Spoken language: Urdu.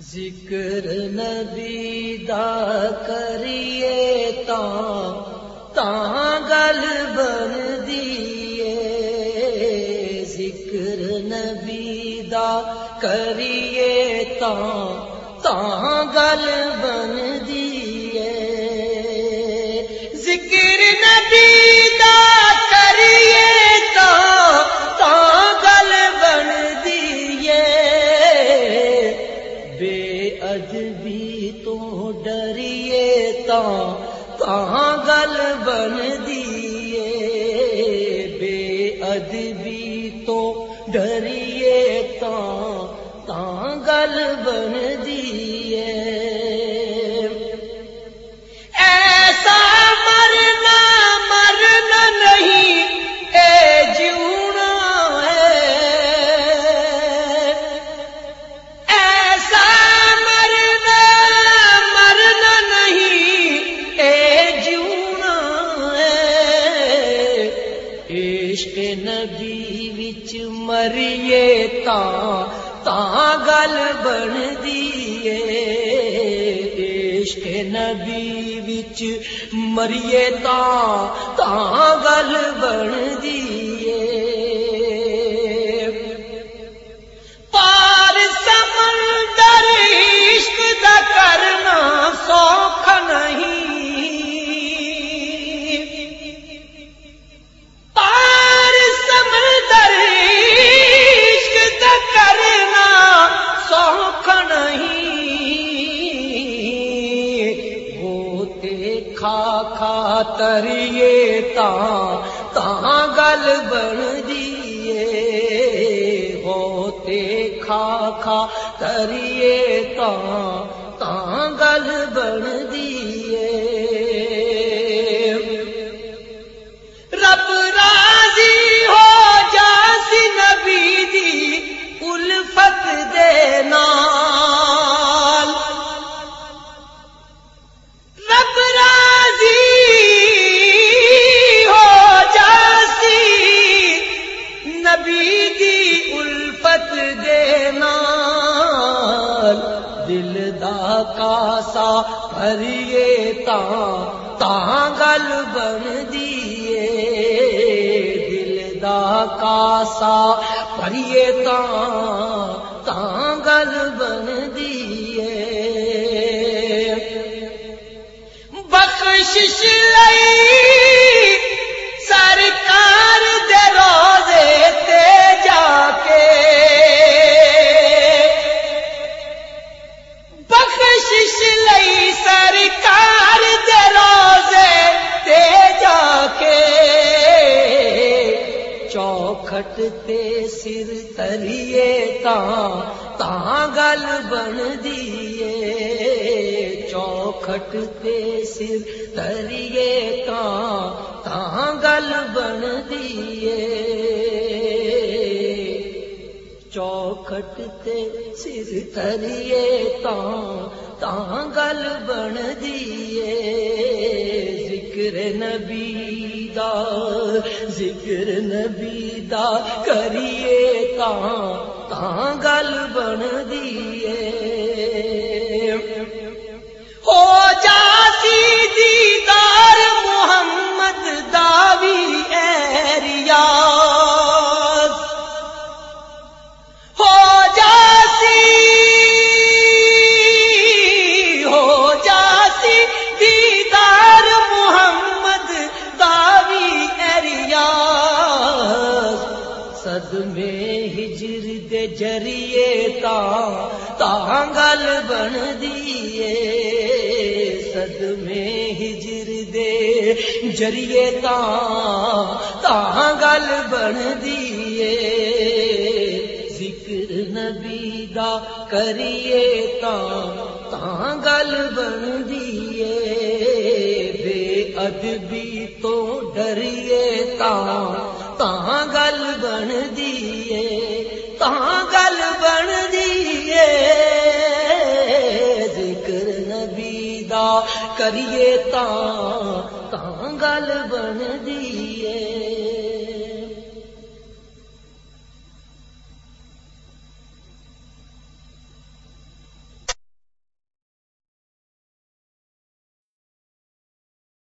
ذکر نبی دا کریے تا تا گل بن دیے۔ ذکر نبی دا کریے تا تا گل بن ڈریے تا تا گل بن دیے ایسا مرنا مرنا نہیں، اے جیونا ہے۔ ایسا مرنا مرنا نہیں، اے جیونا ہے۔ عشق نبی وچ مریے تا تا گل بن دیے عشق نبی وچ مریے تا تا گل بن دیے تریے تا تا گل بن دیے ہوتے کھا کھا تریے تا تا گل بن دیے رب راضی ہو جاسی نبی دی الفت دے پاسا بھریے تا تا گل بن دیے دل دا کاسا بھریے تا تا گل بن دیے تے سر تریے تا تا گل بن دیے چوکھٹ تے سر تریے تا تا گل بن دیے چوکھٹ تے سر تریے تا تا گل بن دیے ذکر نبی دا ذکر نبی دا کریے کہاں کہاں گل بن دیے ہو جا سد میں ہجر دے جریے تا گل بن دیے۔ سد میں ہجر دے جریے تا گل بن دیے۔ ذکر نبی دا کریے تا گل بن دیے۔ بے ادبی تو ڈریے تا۔ تاں گل بن دیے تاں گل بن دیے ذکر نبی دا کریے تاں تاں گل بن دیے